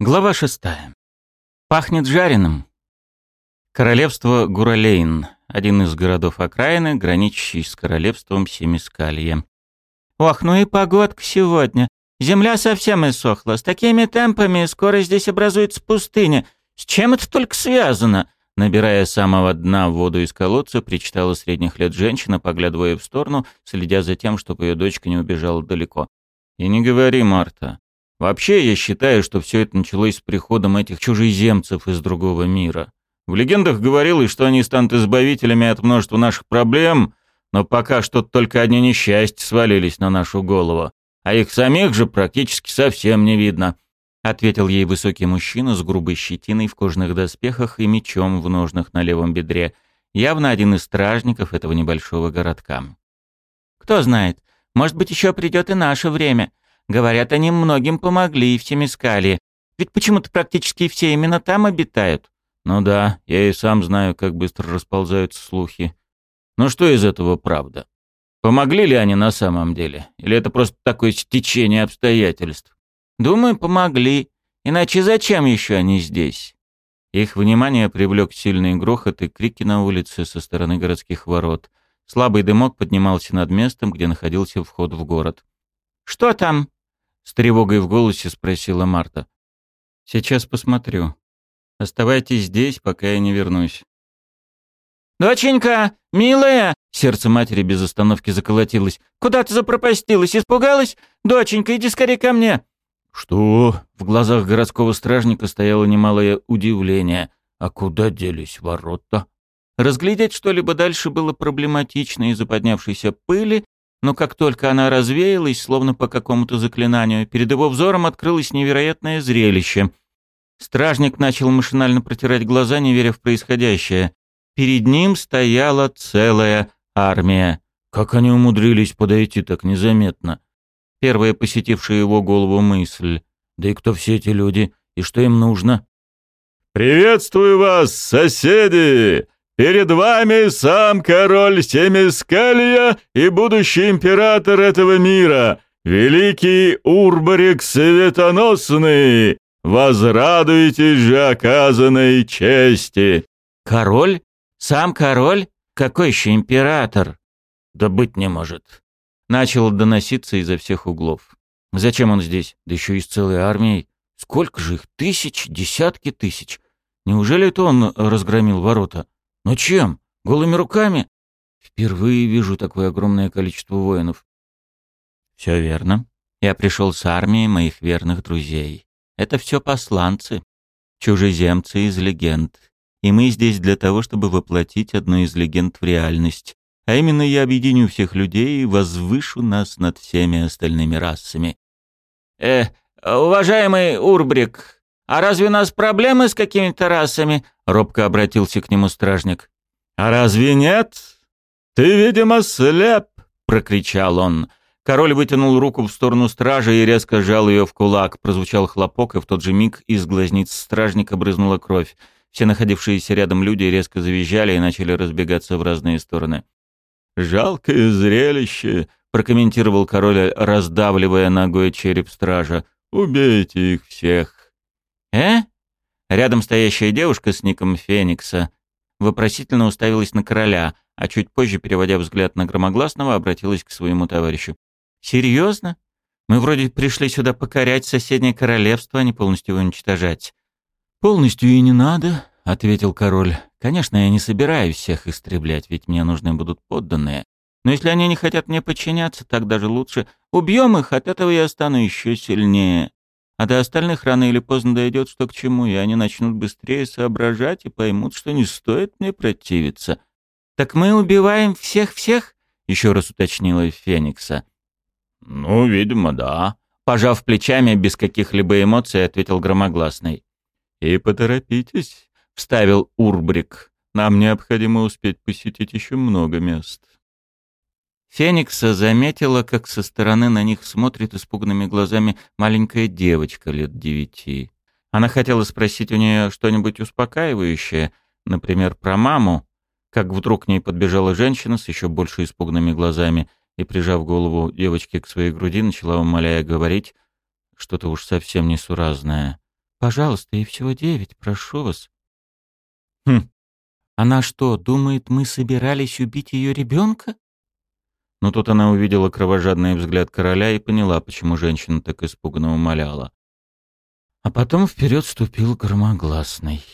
Глава шестая. Пахнет жареным. Королевство Гуралейн, один из городов окраины, граничащий с королевством Семискалье. Ох, ну и погодка сегодня. Земля совсем иссохла. С такими темпами скоро здесь образуется пустыня. С чем это только связано? Набирая самого дна воду из колодца, причитала средних лет женщина, поглядывая в сторону, следя за тем, чтобы ее дочка не убежала далеко. «И не говори, Марта. Вообще, я считаю, что все это началось с приходом этих чужеземцев из другого мира. В легендах говорилось, что они станут избавителями от множества наших проблем, но пока что только одни несчастья свалились на нашу голову, а их самих же практически совсем не видно», — ответил ей высокий мужчина с грубой щетиной в кожаных доспехах и мечом в ножнах на левом бедре, явно один из стражников этого небольшого городка. «Кто знает, может быть, еще придет и наше время», Говорят, они многим помогли в Семискале. Ведь почему-то практически все именно там обитают. Ну да, я и сам знаю, как быстро расползаются слухи. Но что из этого правда? Помогли ли они на самом деле? Или это просто такое стечение обстоятельств? Думаю, помогли. Иначе зачем еще они здесь? Их внимание привлек сильный грохот и крики на улице со стороны городских ворот. Слабый дымок поднимался над местом, где находился вход в город. «Что там?» С тревогой в голосе спросила Марта. «Сейчас посмотрю. Оставайтесь здесь, пока я не вернусь». «Доченька, милая!» Сердце матери без остановки заколотилось. «Куда ты запропастилась? Испугалась? Доченька, иди скорее ко мне!» «Что?» В глазах городского стражника стояло немалое удивление. «А куда делись ворота?» Разглядеть что-либо дальше было проблематично из-за поднявшейся пыли, но как только она развеялась, словно по какому-то заклинанию, перед его взором открылось невероятное зрелище. Стражник начал машинально протирать глаза, не веря в происходящее. Перед ним стояла целая армия. Как они умудрились подойти так незаметно? Первая посетившая его голову мысль. Да и кто все эти люди? И что им нужно? «Приветствую вас, соседи! Перед вами сам король Семискалья и будущий император этого мира, великий Урбарик Светоносный. Возрадуйтесь же оказанной чести. Король? Сам король? Какой еще император? Да быть не может. Начал доноситься изо всех углов. Зачем он здесь? Да еще и с целой армией. Сколько же их? Тысяч, десятки тысяч. Неужели это он разгромил ворота? Но чем? Голыми руками? Впервые вижу такое огромное количество воинов. Все верно. Я пришел с армией моих верных друзей. Это все посланцы, чужеземцы из легенд. И мы здесь для того, чтобы воплотить одну из легенд в реальность. А именно я объединю всех людей и возвышу нас над всеми остальными расами. Э, уважаемый Урбрик, а разве у нас проблемы с какими-то расами? Робко обратился к нему стражник. «А разве нет? Ты, видимо, слеп!» — прокричал он. Король вытянул руку в сторону стражи и резко сжал ее в кулак. Прозвучал хлопок, и в тот же миг из глазниц стражника брызнула кровь. Все находившиеся рядом люди резко завизжали и начали разбегаться в разные стороны. «Жалкое зрелище», — прокомментировал король, раздавливая ногой череп стража. «Убейте их всех». «Э?» Рядом стоящая девушка с ником Феникса вопросительно уставилась на короля, а чуть позже, переводя взгляд на громогласного, обратилась к своему товарищу. «Серьезно? Мы вроде пришли сюда покорять соседнее королевство, а не полностью его уничтожать». «Полностью и не надо», — ответил король. «Конечно, я не собираюсь всех истреблять, ведь мне нужны будут подданные. Но если они не хотят мне подчиняться, так даже лучше. Убьем их, от этого я стану еще сильнее. А до остальных рано или поздно дойдет, что к чему, и они начнут быстрее соображать и поймут, что не стоит мне противиться. «Так мы убиваем всех-всех?» — еще раз уточнила Феникса. «Ну, видимо, да», — пожав плечами, без каких-либо эмоций, ответил громогласный. «И поторопитесь», — вставил Урбрик. «Нам необходимо успеть посетить еще много мест». Феникса заметила, как со стороны на них смотрит испуганными глазами маленькая девочка лет девяти. Она хотела спросить у нее что-нибудь успокаивающее, например, про маму, как вдруг к ней подбежала женщина с еще больше испуганными глазами и, прижав голову девочки к своей груди, начала умоляя говорить что-то уж совсем несуразное. Пожалуйста, ей всего девять, прошу вас». «Хм, она что, думает, мы собирались убить ее ребенка? Но тут она увидела кровожадный взгляд короля и поняла, почему женщина так испуганно умоляла. А потом вперед ступил громогласный.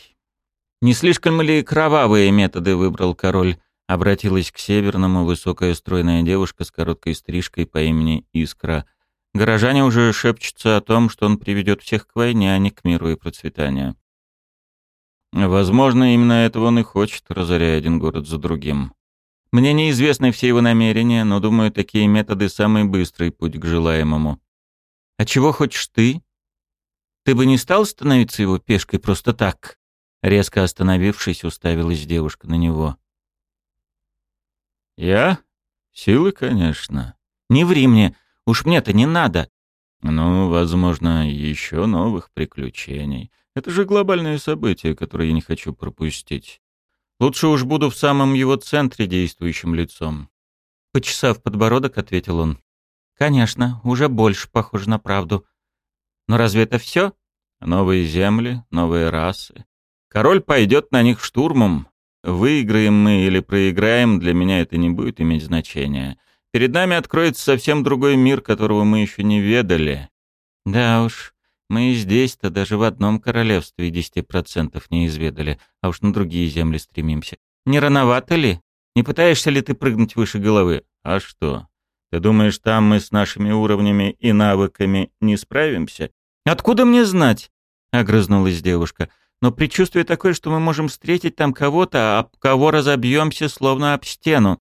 «Не слишком ли кровавые методы выбрал король?» Обратилась к северному высокая стройная девушка с короткой стрижкой по имени Искра. Горожане уже шепчутся о том, что он приведет всех к войне, а не к миру и процветанию. Возможно, именно этого он и хочет, разоряя один город за другим. Мне неизвестны все его намерения, но, думаю, такие методы — самый быстрый путь к желаемому. А чего хочешь ты? Ты бы не стал становиться его пешкой просто так? Резко остановившись, уставилась девушка на него. Я? Силы, конечно. Не ври мне, уж мне-то не надо. Ну, возможно, еще новых приключений. Это же глобальное событие, которое я не хочу пропустить. Лучше уж буду в самом его центре действующим лицом. Почесав подбородок, ответил он. Конечно, уже больше похоже на правду. Но разве это все? Новые земли, новые расы. Король пойдет на них штурмом. Выиграем мы или проиграем, для меня это не будет иметь значения. Перед нами откроется совсем другой мир, которого мы еще не ведали. Да уж, мы и здесь-то даже в одном королевстве десяти процентов не изведали, а уж на другие земли стремимся. Не рановато ли? Не пытаешься ли ты прыгнуть выше головы? А что? Ты думаешь, там мы с нашими уровнями и навыками не справимся? Откуда мне знать? Огрызнулась девушка. Но предчувствие такое, что мы можем встретить там кого-то, а об кого разобьемся, словно об стену.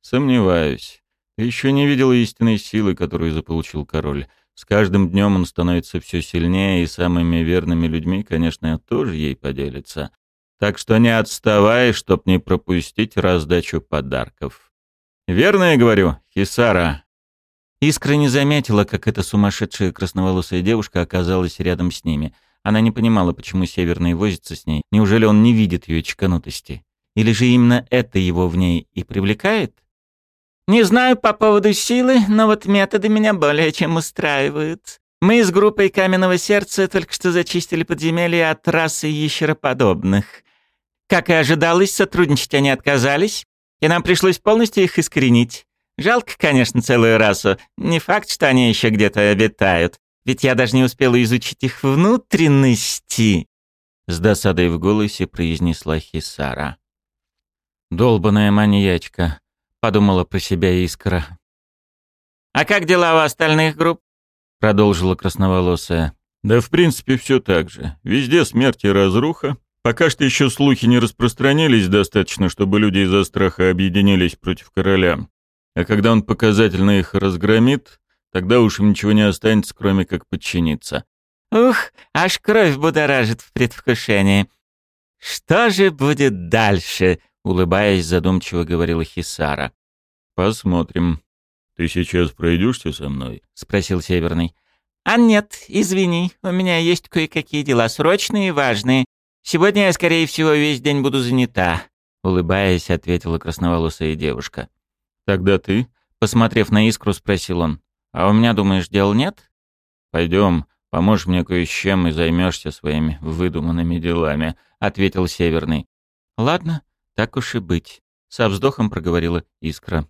Сомневаюсь. Ты еще не видел истинной силы, которую заполучил король. С каждым днем он становится все сильнее, и самыми верными людьми, конечно, тоже ей поделится. Так что не отставай, чтоб не пропустить раздачу подарков. Верно я говорю, Хисара?» Искра не заметила, как эта сумасшедшая красноволосая девушка оказалась рядом с ними. Она не понимала, почему Северный возится с ней. Неужели он не видит ее чеканутости? Или же именно это его в ней и привлекает? Не знаю по поводу силы, но вот методы меня более чем устраивают. Мы с группой Каменного Сердца только что зачистили подземелье от расы ящероподобных. Как и ожидалось, сотрудничать они отказались, и нам пришлось полностью их искоренить. Жалко, конечно, целую расу. Не факт, что они еще где-то обитают. Ведь я даже не успела изучить их внутренности. С досадой в голосе произнесла Хисара. «Долбаная маньячка», подумала про себя Искра. «А как дела у остальных групп?» — продолжила красноволосая. «Да в принципе все так же. Везде смерть и разруха. Пока что еще слухи не распространились достаточно, чтобы люди из-за страха объединились против короля. А когда он показательно их разгромит, тогда уж им ничего не останется, кроме как подчиниться». «Ух, аж кровь будоражит в предвкушении. Что же будет дальше?» Улыбаясь, задумчиво говорила Хисара. Посмотрим. Ты сейчас пройдешься со мной? спросил Северный. А нет, извини, у меня есть кое-какие дела срочные и важные. Сегодня я, скорее всего, весь день буду занята, улыбаясь, ответила красноволосая девушка. Тогда ты, посмотрев на искру, спросил он: "А у меня, думаешь, дел нет? Пойдем, поможешь мне кое с чем и займешься своими выдуманными делами", ответил Северный. "Ладно, «Так уж и быть», — со вздохом проговорила Искра.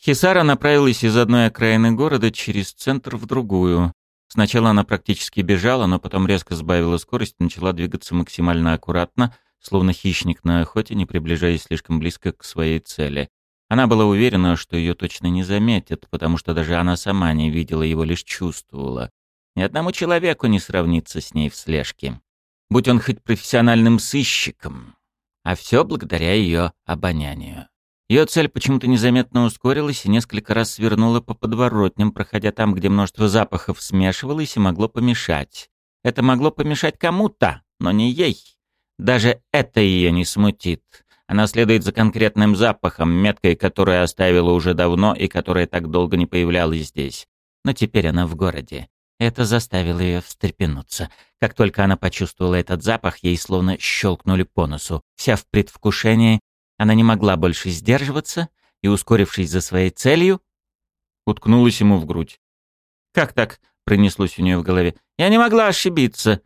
Хисара направилась из одной окраины города через центр в другую. Сначала она практически бежала, но потом резко сбавила скорость и начала двигаться максимально аккуратно, словно хищник на охоте, не приближаясь слишком близко к своей цели. Она была уверена, что ее точно не заметят, потому что даже она сама не видела его, лишь чувствовала. Ни одному человеку не сравнится с ней в слежке. Будь он хоть профессиональным сыщиком. А все благодаря ее обонянию. Ее цель почему-то незаметно ускорилась и несколько раз свернула по подворотням, проходя там, где множество запахов смешивалось и могло помешать. Это могло помешать кому-то, но не ей. Даже это ее не смутит. Она следует за конкретным запахом, меткой, которую оставила уже давно и которая так долго не появлялась здесь. Но теперь она в городе. Это заставило ее встрепенуться. Как только она почувствовала этот запах, ей словно щелкнули по носу. Вся в предвкушении, она не могла больше сдерживаться и, ускорившись за своей целью, уткнулась ему в грудь. «Как так?» — пронеслось у нее в голове. Я не могла ошибиться.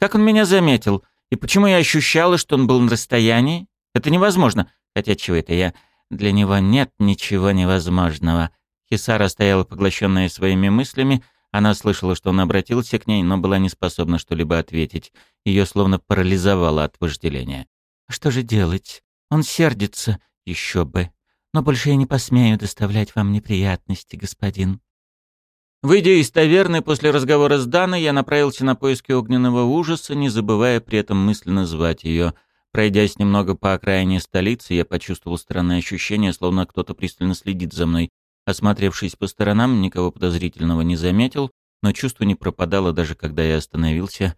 Как он меня заметил? И почему я ощущала, что он был на расстоянии? Это невозможно. Хотя чего это я? Для него нет ничего невозможного. Хисара стояла поглощенная своими мыслями. Она слышала, что он обратился к ней, но была не способна что-либо ответить. Ее словно парализовало от вожделения. «Что же делать? Он сердится. Еще бы. Но больше я не посмею доставлять вам неприятности, господин». Выйдя из таверны после разговора с Даной, я направился на поиски огненного ужаса, не забывая при этом мысленно звать ее. Пройдясь немного по окраине столицы, я почувствовал странное ощущение, словно кто-то пристально следит за мной. Осмотревшись по сторонам, никого подозрительного не заметил, но чувство не пропадало даже когда я остановился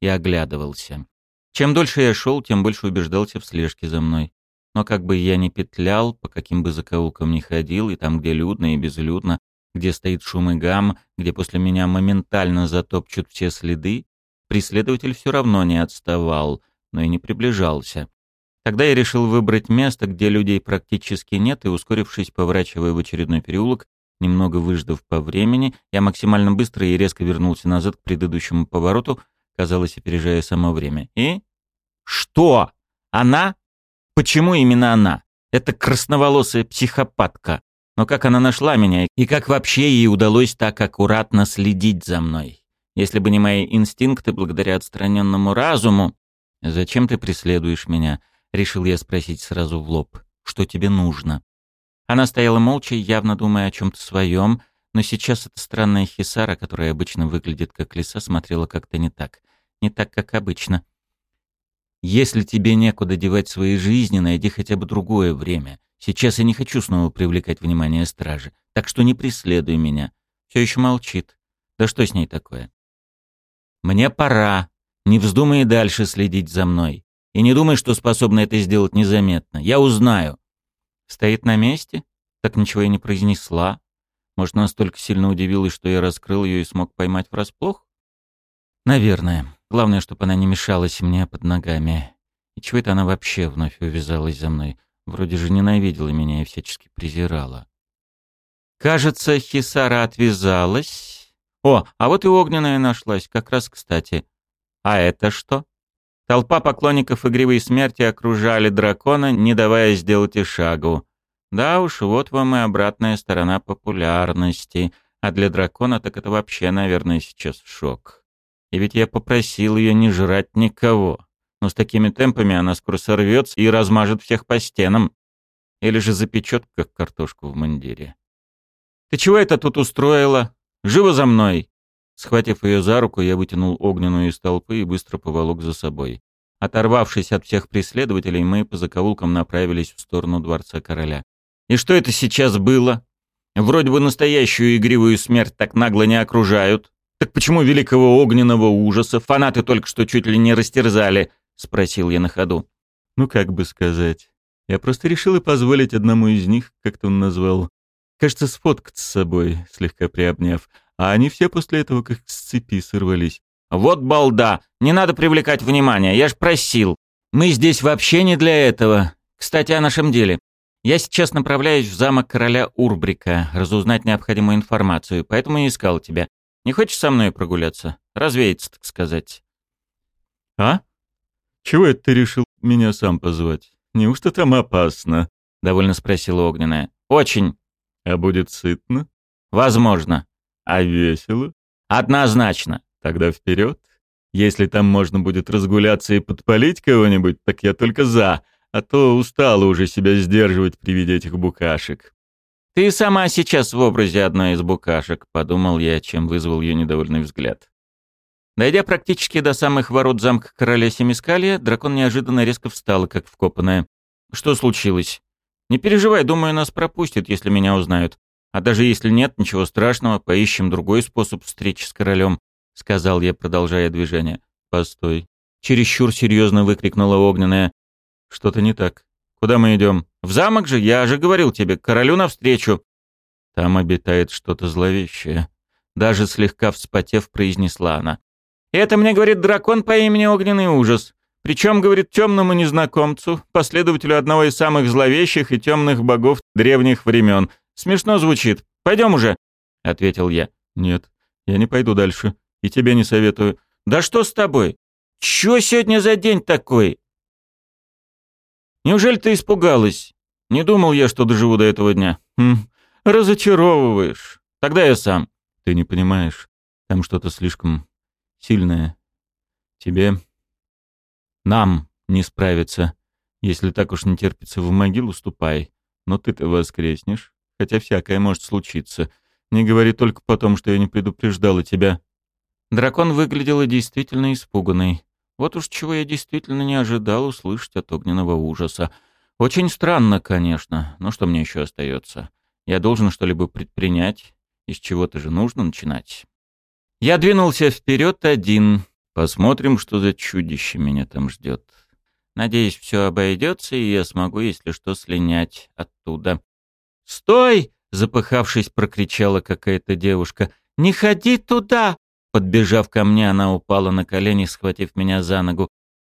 и оглядывался. Чем дольше я шел, тем больше убеждался в слежке за мной. Но как бы я ни петлял, по каким бы закоулкам ни ходил, и там, где людно и безлюдно, где стоит шум и гам, где после меня моментально затопчут все следы, преследователь все равно не отставал, но и не приближался. Тогда я решил выбрать место, где людей практически нет, и, ускорившись, поворачивая в очередной переулок, немного выждав по времени, я максимально быстро и резко вернулся назад к предыдущему повороту, казалось, опережая само время. И? Что? Она? Почему именно она? Это красноволосая психопатка. Но как она нашла меня, и как вообще ей удалось так аккуратно следить за мной? Если бы не мои инстинкты, благодаря отстраненному разуму... «Зачем ты преследуешь меня?» — решил я спросить сразу в лоб. «Что тебе нужно?» Она стояла молча, явно думая о чем-то своем, но сейчас эта странная хисара, которая обычно выглядит как лиса, смотрела как-то не так. Не так, как обычно. «Если тебе некуда девать свои жизни, найди хотя бы другое время. Сейчас я не хочу снова привлекать внимание стражи, так что не преследуй меня. Все еще молчит. Да что с ней такое? Мне пора. Не вздумай дальше следить за мной. И не думай, что способна это сделать незаметно. Я узнаю. Стоит на месте? Так ничего и не произнесла. Может, настолько сильно удивилась, что я раскрыл ее и смог поймать врасплох? Наверное. Главное, чтобы она не мешалась мне под ногами. И чего это она вообще вновь увязалась за мной? Вроде же ненавидела меня и всячески презирала. Кажется, Хисара отвязалась. О, а вот и огненная нашлась, как раз кстати. А это что? Толпа поклонников игривой смерти окружали дракона, не давая сделать и шагу. Да уж, вот вам и обратная сторона популярности. А для дракона так это вообще, наверное, сейчас шок. И ведь я попросил ее не жрать никого но с такими темпами она скоро сорвется и размажет всех по стенам. Или же запечет, как картошку в мундире. «Ты чего это тут устроила? Живо за мной!» Схватив ее за руку, я вытянул огненную из толпы и быстро поволок за собой. Оторвавшись от всех преследователей, мы по закоулкам направились в сторону дворца короля. «И что это сейчас было? Вроде бы настоящую игривую смерть так нагло не окружают. Так почему великого огненного ужаса фанаты только что чуть ли не растерзали?» — спросил я на ходу. «Ну, как бы сказать. Я просто решил и позволить одному из них, как-то он назвал, кажется, сфоткаться с собой, слегка приобняв, а они все после этого как с цепи сорвались. «Вот балда! Не надо привлекать внимание, я ж просил! Мы здесь вообще не для этого. Кстати, о нашем деле. Я сейчас направляюсь в замок короля Урбрика, разузнать необходимую информацию, поэтому и искал тебя. Не хочешь со мной прогуляться? Развеяться, так сказать». «А?» «Чего это ты решил меня сам позвать? Неужто там опасно?» — довольно спросила Огненная. «Очень». «А будет сытно?» «Возможно». «А весело?» «Однозначно». «Тогда вперед. Если там можно будет разгуляться и подпалить кого-нибудь, так я только за, а то устала уже себя сдерживать при виде этих букашек». «Ты сама сейчас в образе одной из букашек», — подумал я, чем вызвал ее недовольный взгляд. Дойдя практически до самых ворот замка короля Семискалия, дракон неожиданно резко встал, как вкопанная. «Что случилось?» «Не переживай, думаю, нас пропустят, если меня узнают. А даже если нет, ничего страшного, поищем другой способ встречи с королем», — сказал я, продолжая движение. «Постой». Чересчур серьезно выкрикнула огненная. «Что-то не так. Куда мы идем? В замок же, я же говорил тебе, королю навстречу». «Там обитает что-то зловещее», — даже слегка вспотев произнесла она. Это мне говорит дракон по имени Огненный Ужас. Причем, говорит, темному незнакомцу, последователю одного из самых зловещих и темных богов древних времен. Смешно звучит. Пойдем уже, — ответил я. Нет, я не пойду дальше. И тебе не советую. Да что с тобой? Чё сегодня за день такой? Неужели ты испугалась? Не думал я, что доживу до этого дня. Хм, разочаровываешь. Тогда я сам. Ты не понимаешь. Там что-то слишком сильное. Тебе... Нам не справиться. Если так уж не терпится в могилу, ступай. Но ты-то воскреснешь. Хотя всякое может случиться. Не говори только потом, что я не предупреждала тебя. Дракон выглядел действительно испуганный. Вот уж чего я действительно не ожидал услышать от огненного ужаса. Очень странно, конечно, но что мне еще остается? Я должен что-либо предпринять, из чего-то же нужно начинать. Я двинулся вперед один. Посмотрим, что за чудище меня там ждет. Надеюсь, все обойдется, и я смогу, если что, слинять оттуда. «Стой!» — запыхавшись, прокричала какая-то девушка. «Не ходи туда!» Подбежав ко мне, она упала на колени, схватив меня за ногу.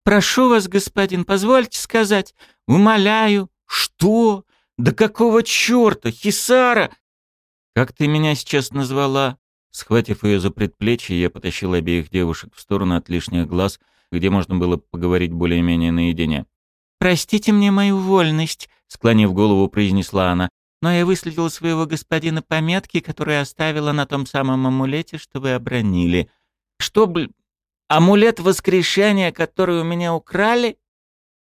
«Прошу вас, господин, позвольте сказать. Умоляю». «Что? Да какого черта? Хисара?» «Как ты меня сейчас назвала?» Схватив ее за предплечье, я потащил обеих девушек в сторону от лишних глаз, где можно было поговорить более-менее наедине. «Простите мне мою вольность», — склонив голову, произнесла она но я выследила своего господина пометки, которые оставила на том самом амулете, что вы обронили. Что, бл... амулет воскрешения, который у меня украли?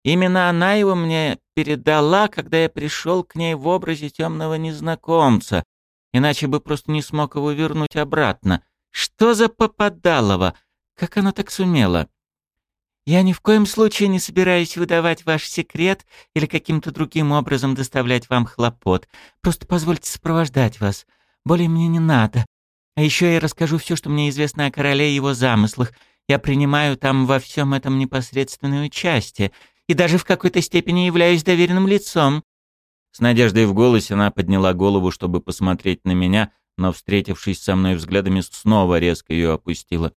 Именно она его мне передала, когда я пришел к ней в образе темного незнакомца, иначе бы просто не смог его вернуть обратно. Что за попадалово? Как она так сумела? Я ни в коем случае не собираюсь выдавать ваш секрет или каким-то другим образом доставлять вам хлопот. Просто позвольте сопровождать вас. Более мне не надо. А еще я расскажу все, что мне известно о короле и его замыслах. Я принимаю там во всем этом непосредственное участие и даже в какой-то степени являюсь доверенным лицом». С надеждой в голосе она подняла голову, чтобы посмотреть на меня, но, встретившись со мной взглядами, снова резко ее опустила.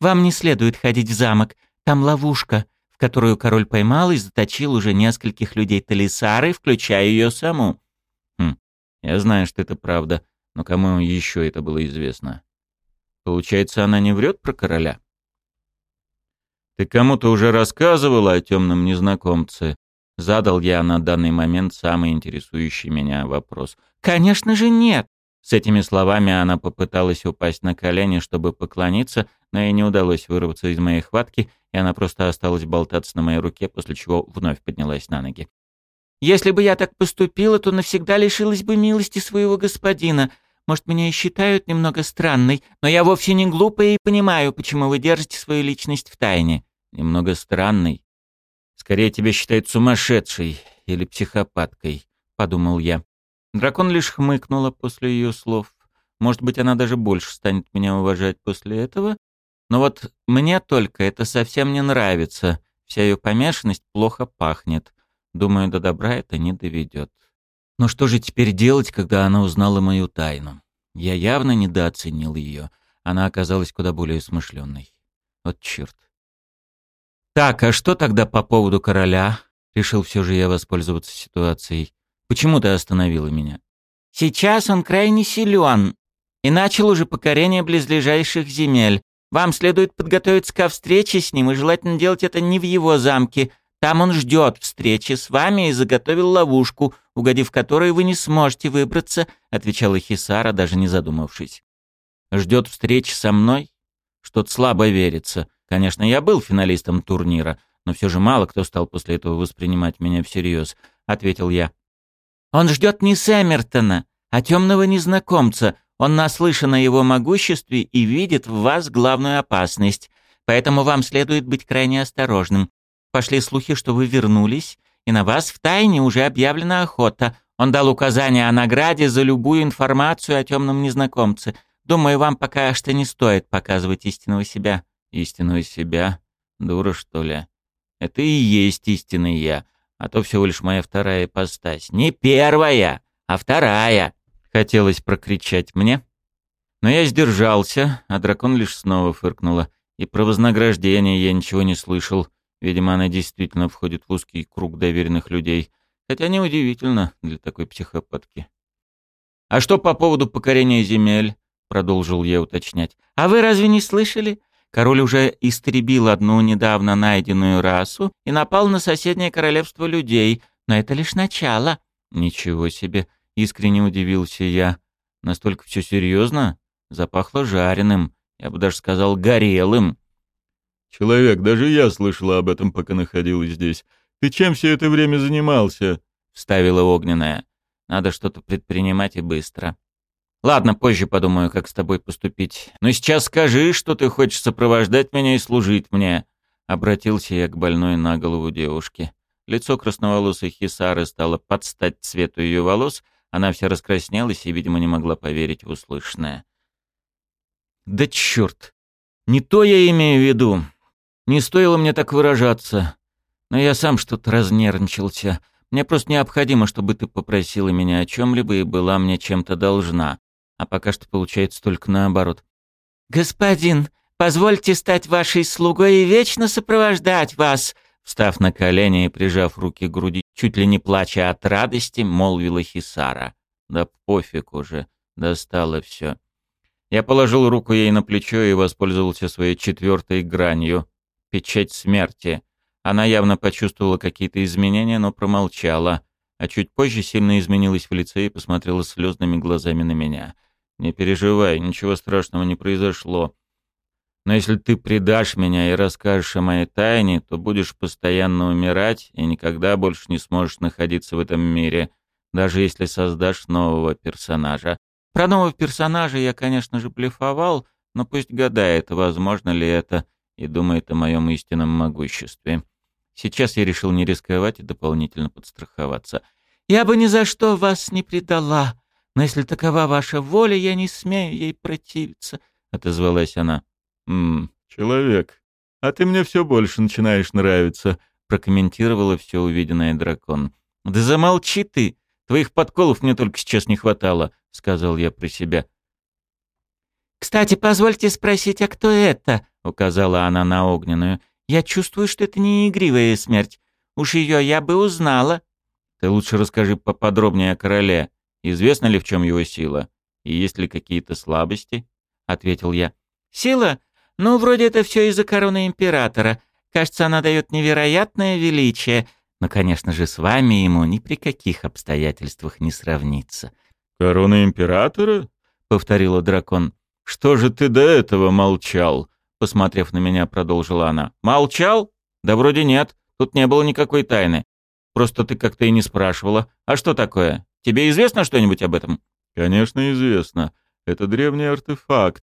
«Вам не следует ходить в замок. Там ловушка, в которую король поймал и заточил уже нескольких людей Талисары, включая ее саму. Хм, я знаю, что это правда, но кому еще это было известно? Получается, она не врет про короля? Ты кому-то уже рассказывала о темном незнакомце? Задал я на данный момент самый интересующий меня вопрос. Конечно же нет. С этими словами она попыталась упасть на колени, чтобы поклониться, но ей не удалось вырваться из моей хватки, и она просто осталась болтаться на моей руке, после чего вновь поднялась на ноги. «Если бы я так поступила, то навсегда лишилась бы милости своего господина. Может, меня и считают немного странной, но я вовсе не глупая и понимаю, почему вы держите свою личность в тайне. Немного странной? Скорее тебя считают сумасшедшей или психопаткой», — подумал я. Дракон лишь хмыкнула после ее слов. Может быть, она даже больше станет меня уважать после этого? Но вот мне только это совсем не нравится. Вся ее помешанность плохо пахнет. Думаю, до добра это не доведет. Но что же теперь делать, когда она узнала мою тайну? Я явно недооценил ее. Она оказалась куда более смышленной. Вот черт. Так, а что тогда по поводу короля? Решил все же я воспользоваться ситуацией. Почему ты остановила меня? Сейчас он крайне силен и начал уже покорение близлежащих земель. Вам следует подготовиться ко встрече с ним, и желательно делать это не в его замке. Там он ждет встречи с вами и заготовил ловушку, угодив которой вы не сможете выбраться», — отвечала Хисара, даже не задумавшись. «Ждет встречи со мной? Что-то слабо верится. Конечно, я был финалистом турнира, но все же мало кто стал после этого воспринимать меня всерьез», — ответил я. Он ждет не Сэммертона, а темного незнакомца. Он наслышан о его могуществе и видит в вас главную опасность. Поэтому вам следует быть крайне осторожным. Пошли слухи, что вы вернулись, и на вас в тайне уже объявлена охота. Он дал указание о награде за любую информацию о темном незнакомце. Думаю, вам пока что не стоит показывать истинного себя. Истинного себя? Дура, что ли? Это и есть истинный я а то всего лишь моя вторая ипостась. Не первая, а вторая!» Хотелось прокричать мне. Но я сдержался, а дракон лишь снова фыркнула. И про вознаграждение я ничего не слышал. Видимо, она действительно входит в узкий круг доверенных людей. Хотя неудивительно для такой психопатки. «А что по поводу покорения земель?» продолжил я уточнять. «А вы разве не слышали? Король уже истребил одну недавно найденную расу и напал на соседнее королевство людей, но это лишь начало». «Ничего себе!» — искренне удивился я. «Настолько все серьезно? Запахло жареным, я бы даже сказал горелым». «Человек, даже я слышала об этом, пока находилась здесь. Ты чем все это время занимался?» — вставила огненная. «Надо что-то предпринимать и быстро». «Ладно, позже подумаю, как с тобой поступить. Но сейчас скажи, что ты хочешь сопровождать меня и служить мне». Обратился я к больной на голову девушки. Лицо красноволосой Хисары стало под стать цвету ее волос, она вся раскраснелась и, видимо, не могла поверить в услышанное. «Да черт! Не то я имею в виду. Не стоило мне так выражаться. Но я сам что-то разнервничался. Мне просто необходимо, чтобы ты попросила меня о чем-либо и была мне чем-то должна. А пока что получается только наоборот. «Господин, позвольте стать вашей слугой и вечно сопровождать вас!» Встав на колени и прижав руки к груди, чуть ли не плача от радости, молвила Хисара. «Да пофиг уже, достало все». Я положил руку ей на плечо и воспользовался своей четвертой гранью — печать смерти. Она явно почувствовала какие-то изменения, но промолчала, а чуть позже сильно изменилась в лице и посмотрела слезными глазами на меня. «Не переживай, ничего страшного не произошло. Но если ты предашь меня и расскажешь о моей тайне, то будешь постоянно умирать и никогда больше не сможешь находиться в этом мире, даже если создашь нового персонажа. Про нового персонажа я, конечно же, блефовал, но пусть гадает, возможно ли это, и думает о моем истинном могуществе. Сейчас я решил не рисковать и дополнительно подстраховаться. «Я бы ни за что вас не предала, но если такова ваша воля, я не смею ей противиться», — отозвалась она. «Ммм, человек, а ты мне все больше начинаешь нравиться», — прокомментировала все увиденное дракон. «Да замолчи ты! Твоих подколов мне только сейчас не хватало», — сказал я про себя. «Кстати, позвольте спросить, а кто это?» — указала она на огненную. «Я чувствую, что это не игривая смерть. Уж ее я бы узнала». «Ты лучше расскажи поподробнее о короле. Известно ли, в чем его сила? И есть ли какие-то слабости?» — ответил я. «Сила? Ну, вроде это все из-за короны императора. Кажется, она дает невероятное величие. Но, конечно же, с вами ему ни при каких обстоятельствах не сравнится». «Корона императора?» — повторила дракон. «Что же ты до этого молчал?» Посмотрев на меня, продолжила она. «Молчал? Да вроде нет. Тут не было никакой тайны. Просто ты как-то и не спрашивала. А что такое? Тебе известно что-нибудь об этом?» «Конечно, известно. Это древний артефакт,